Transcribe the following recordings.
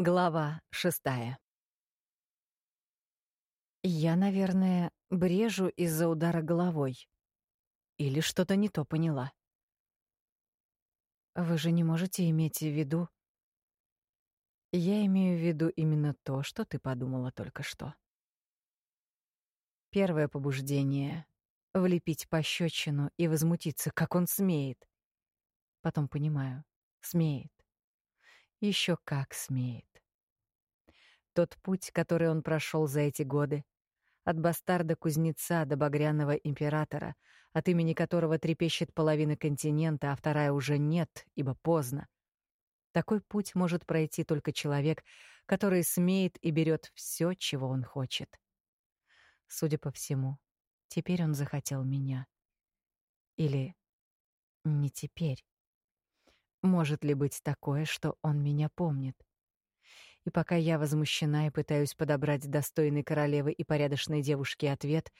Глава шестая. Я, наверное, брежу из-за удара головой. Или что-то не то поняла. Вы же не можете иметь в виду... Я имею в виду именно то, что ты подумала только что. Первое побуждение — влепить пощечину и возмутиться, как он смеет. Потом понимаю, смеет. Еще как смеет. Тот путь, который он прошел за эти годы, от бастарда-кузнеца до багряного императора, от имени которого трепещет половина континента, а вторая уже нет, ибо поздно. Такой путь может пройти только человек, который смеет и берет все, чего он хочет. Судя по всему, теперь он захотел меня. Или не теперь. Может ли быть такое, что он меня помнит? И пока я возмущена и пытаюсь подобрать достойной королевы и порядочной девушки ответ,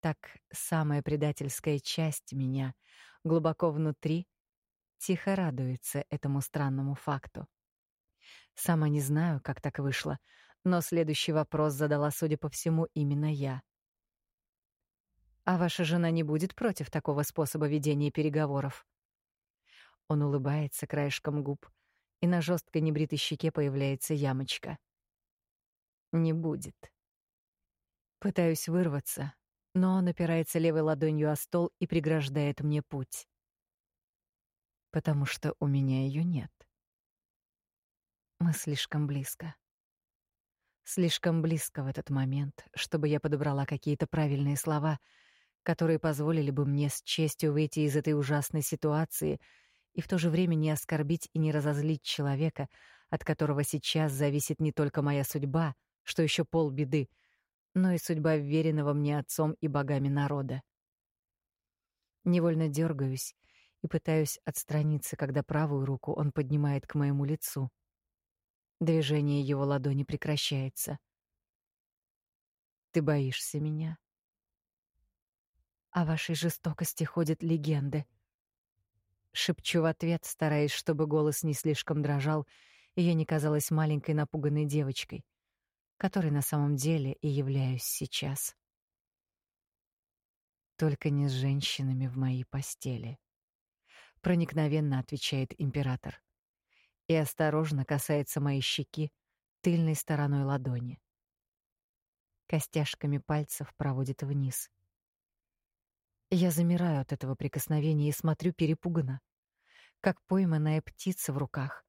так самая предательская часть меня, глубоко внутри, тихо радуется этому странному факту. Сама не знаю, как так вышло, но следующий вопрос задала, судя по всему, именно я. А ваша жена не будет против такого способа ведения переговоров? Он улыбается краешком губ, и на жесткой небритой щеке появляется ямочка. Не будет. Пытаюсь вырваться, но он опирается левой ладонью о стол и преграждает мне путь. Потому что у меня ее нет. Мы слишком близко. Слишком близко в этот момент, чтобы я подобрала какие-то правильные слова, которые позволили бы мне с честью выйти из этой ужасной ситуации — и в то же время не оскорбить и не разозлить человека, от которого сейчас зависит не только моя судьба, что еще полбеды, но и судьба веренного мне отцом и богами народа. Невольно дергаюсь и пытаюсь отстраниться, когда правую руку он поднимает к моему лицу. Движение его ладони прекращается. Ты боишься меня? О вашей жестокости ходят легенды — Шепчу в ответ, стараясь, чтобы голос не слишком дрожал, и я не казалась маленькой напуганной девочкой, которой на самом деле и являюсь сейчас. Только не с женщинами в моей постели. Проникновенно отвечает император и осторожно касается моей щеки тыльной стороной ладони. Костяшками пальцев проводит вниз. Я замираю от этого прикосновения и смотрю перепуганно, как пойманная птица в руках.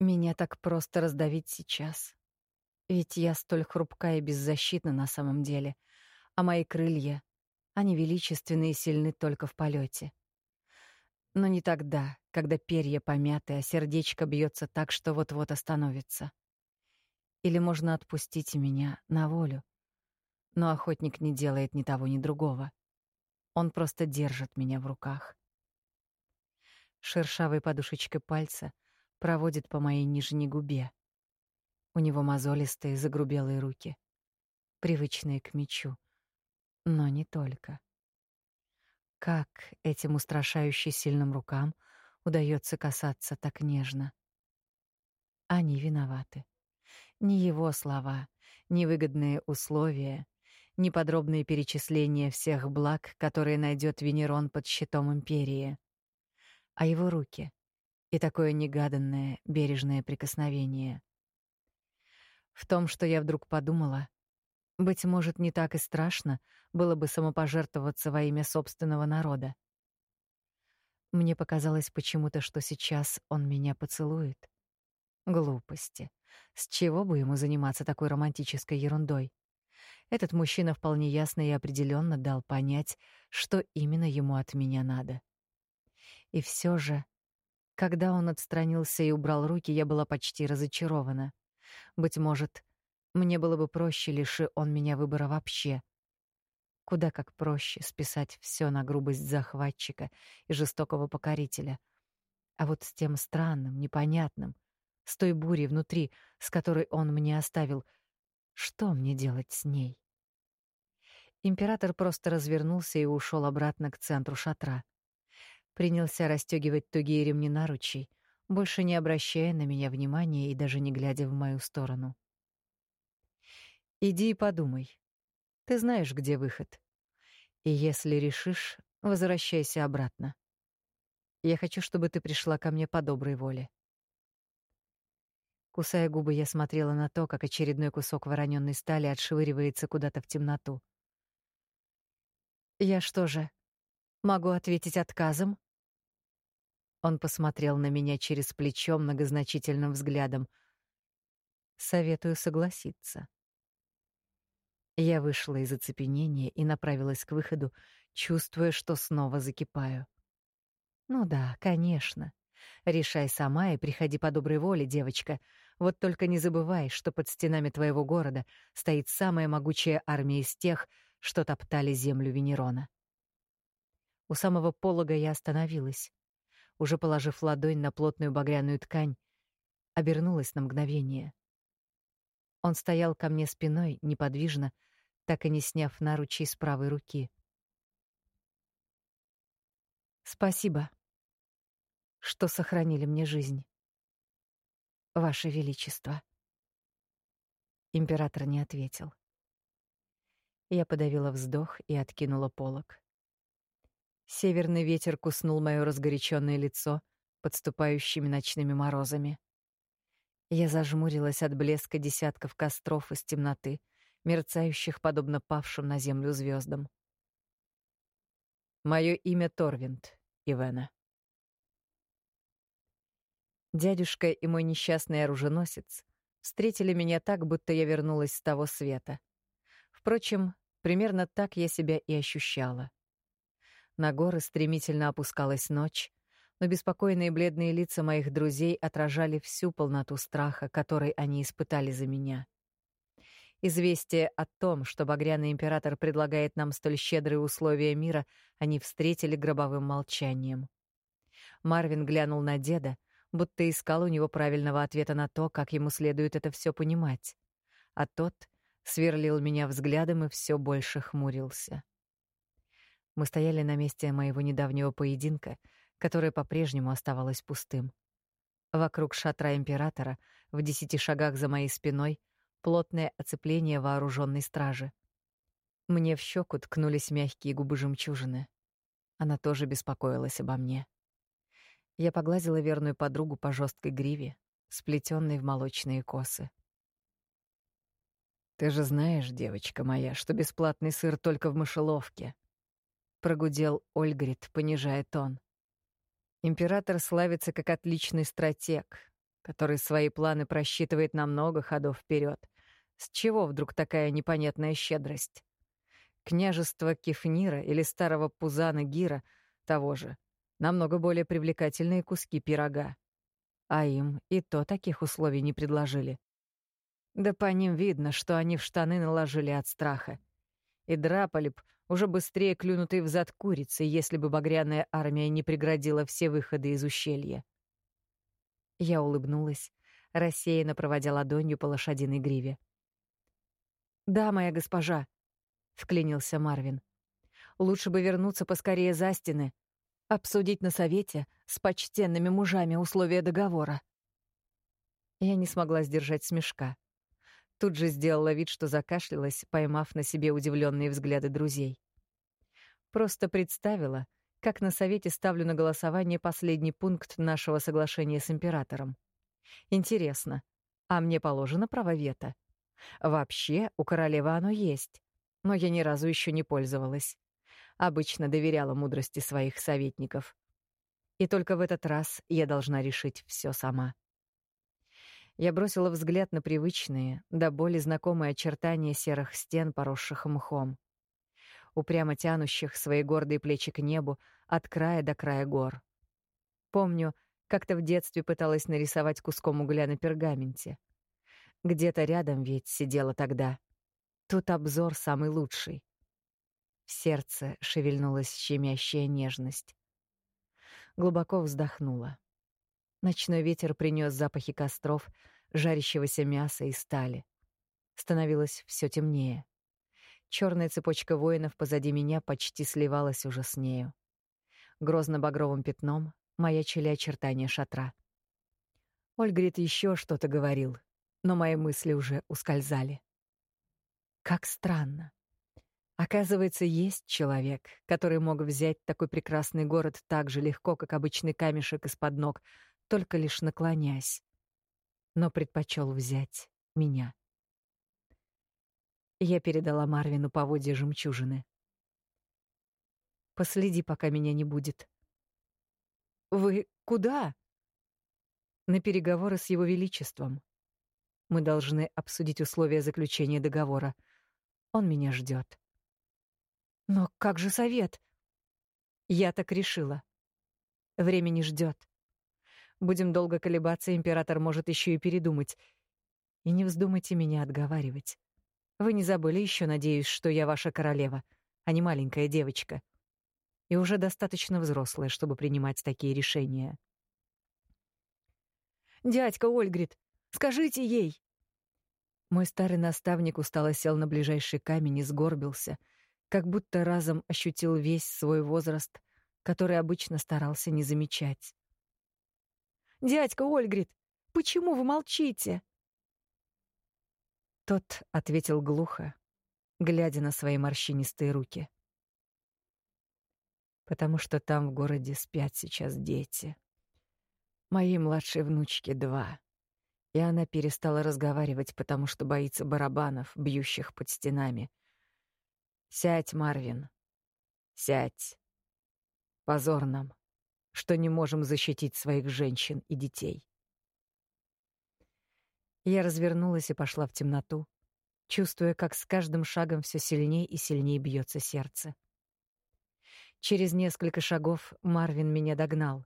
Меня так просто раздавить сейчас. Ведь я столь хрупка и беззащитна на самом деле, а мои крылья, они величественны и сильны только в полете. Но не тогда, когда перья помяты, а сердечко бьется так, что вот-вот остановится. Или можно отпустить меня на волю. Но охотник не делает ни того, ни другого. Он просто держит меня в руках. Шершавой подушечкой пальца проводит по моей нижней губе. У него мозолистые, загрубелые руки, привычные к мечу, но не только. Как этим устрашающе сильным рукам удается касаться так нежно? Они виноваты. Ни его слова, ни выгодные условия — неподробные перечисления всех благ, которые найдет Венерон под щитом империи, а его руки и такое негаданное, бережное прикосновение. В том, что я вдруг подумала, быть может, не так и страшно было бы самопожертвоваться во имя собственного народа. Мне показалось почему-то, что сейчас он меня поцелует. Глупости. С чего бы ему заниматься такой романтической ерундой? Этот мужчина вполне ясно и определенно дал понять, что именно ему от меня надо. И все же, когда он отстранился и убрал руки, я была почти разочарована. Быть может, мне было бы проще, лиши он меня выбора вообще. Куда как проще списать все на грубость захватчика и жестокого покорителя. А вот с тем странным, непонятным, с той бурей внутри, с которой он мне оставил — что мне делать с ней? Император просто развернулся и ушел обратно к центру шатра. Принялся расстегивать тугие ремни наручей, больше не обращая на меня внимания и даже не глядя в мою сторону. «Иди и подумай. Ты знаешь, где выход. И если решишь, возвращайся обратно. Я хочу, чтобы ты пришла ко мне по доброй воле». Кусая губы, я смотрела на то, как очередной кусок вороненной стали отшвыривается куда-то в темноту. «Я что же, могу ответить отказом?» Он посмотрел на меня через плечо многозначительным взглядом. «Советую согласиться». Я вышла из оцепенения и направилась к выходу, чувствуя, что снова закипаю. «Ну да, конечно. Решай сама и приходи по доброй воле, девочка. Вот только не забывай, что под стенами твоего города стоит самая могучая армия из тех, что топтали землю Венерона. У самого полога я остановилась, уже положив ладонь на плотную багряную ткань, обернулась на мгновение. Он стоял ко мне спиной, неподвижно, так и не сняв наручи с правой руки. Спасибо, что сохранили мне жизнь. Ваше величество. Император не ответил. Я подавила вздох и откинула полог. Северный ветер куснул моё разгоряченное лицо подступающими ночными морозами. Я зажмурилась от блеска десятков костров из темноты, мерцающих подобно павшим на землю звездам. Мое имя Торвинд, Ивена. Дядюшка и мой несчастный оруженосец встретили меня так, будто я вернулась с того света. Впрочем, примерно так я себя и ощущала. На горы стремительно опускалась ночь, но беспокойные бледные лица моих друзей отражали всю полноту страха, который они испытали за меня. Известие о том, что багряный император предлагает нам столь щедрые условия мира, они встретили гробовым молчанием. Марвин глянул на деда, будто искал у него правильного ответа на то, как ему следует это все понимать. А тот сверлил меня взглядом и все больше хмурился. Мы стояли на месте моего недавнего поединка, которое по-прежнему оставалось пустым. Вокруг шатра императора, в десяти шагах за моей спиной, плотное оцепление вооруженной стражи. Мне в щеку ткнулись мягкие губы жемчужины. Она тоже беспокоилась обо мне. Я погладила верную подругу по жесткой гриве, сплетенной в молочные косы. «Ты же знаешь, девочка моя, что бесплатный сыр только в мышеловке», — прогудел Ольгрид, понижая тон. «Император славится как отличный стратег, который свои планы просчитывает на много ходов вперед. С чего вдруг такая непонятная щедрость? Княжество Кефнира или старого Пузана Гира того же — намного более привлекательные куски пирога. А им и то таких условий не предложили. Да по ним видно, что они в штаны наложили от страха. И драпали б уже быстрее клюнутые в зад курицы, если бы багряная армия не преградила все выходы из ущелья. Я улыбнулась, рассеянно проводя ладонью по лошадиной гриве. «Да, моя госпожа», — вклинился Марвин. «Лучше бы вернуться поскорее за стены, обсудить на совете с почтенными мужами условия договора. Я не смогла сдержать смешка. Тут же сделала вид, что закашлялась, поймав на себе удивленные взгляды друзей. Просто представила, как на совете ставлю на голосование последний пункт нашего соглашения с императором. Интересно, а мне положено право вето? Вообще, у королевы оно есть, но я ни разу еще не пользовалась обычно доверяла мудрости своих советников. И только в этот раз я должна решить все сама. Я бросила взгляд на привычные, до боли знакомые очертания серых стен, поросших мхом, упрямо тянущих свои гордые плечи к небу от края до края гор. Помню, как-то в детстве пыталась нарисовать куском угля на пергаменте. Где-то рядом ведь сидела тогда. Тут обзор самый лучший. В сердце шевельнулась щемящая нежность. Глубоко вздохнула. Ночной ветер принес запахи костров, жарящегося мяса и стали. Становилось все темнее. Черная цепочка воинов позади меня почти сливалась уже с нею. Грозно-багровым пятном маячили очертания шатра. Ольгрид еще что-то говорил, но мои мысли уже ускользали. Как странно. Оказывается, есть человек, который мог взять такой прекрасный город так же легко, как обычный камешек из-под ног, только лишь наклонясь. Но предпочел взять меня. Я передала Марвину поводья жемчужины. Последи, пока меня не будет. Вы куда? На переговоры с его величеством. Мы должны обсудить условия заключения договора. Он меня ждет. Но как же совет? Я так решила. Время не ждет. Будем долго колебаться, император может еще и передумать. И не вздумайте меня отговаривать. Вы не забыли еще, надеюсь, что я ваша королева, а не маленькая девочка. И уже достаточно взрослая, чтобы принимать такие решения. «Дядька Ольгрид, скажите ей!» Мой старый наставник устало сел на ближайший камень и сгорбился, как будто разом ощутил весь свой возраст, который обычно старался не замечать. «Дядька Ольгрид, почему вы молчите?» Тот ответил глухо, глядя на свои морщинистые руки. Потому что там в городе спят сейчас дети. Моей младшей внучке два. И она перестала разговаривать, потому что боится барабанов, бьющих под стенами. Сядь, Марвин. Сядь. Позор нам, что не можем защитить своих женщин и детей. Я развернулась и пошла в темноту, чувствуя, как с каждым шагом все сильнее и сильнее бьется сердце. Через несколько шагов Марвин меня догнал.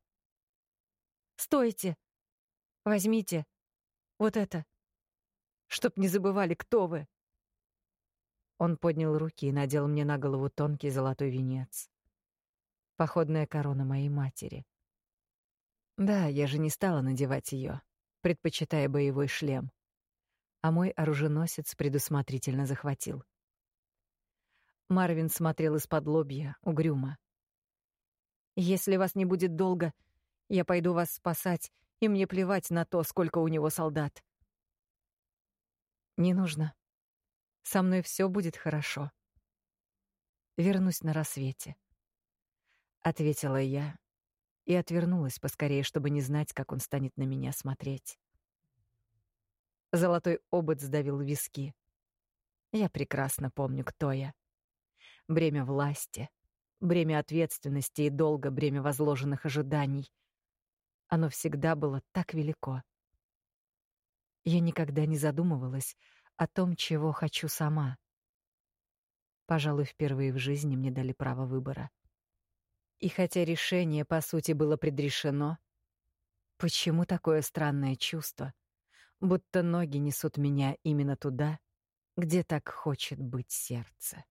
«Стойте! Возьмите вот это, чтоб не забывали, кто вы!» Он поднял руки и надел мне на голову тонкий золотой венец. Походная корона моей матери. Да, я же не стала надевать ее предпочитая боевой шлем. А мой оруженосец предусмотрительно захватил. Марвин смотрел из-под лобья, угрюмо. «Если вас не будет долго, я пойду вас спасать, и мне плевать на то, сколько у него солдат». «Не нужно. Со мной все будет хорошо. Вернусь на рассвете», — ответила я и отвернулась поскорее, чтобы не знать, как он станет на меня смотреть. Золотой обод сдавил виски. Я прекрасно помню, кто я. Бремя власти, бремя ответственности и долго бремя возложенных ожиданий. Оно всегда было так велико. Я никогда не задумывалась о том, чего хочу сама. Пожалуй, впервые в жизни мне дали право выбора. И хотя решение, по сути, было предрешено, почему такое странное чувство, будто ноги несут меня именно туда, где так хочет быть сердце?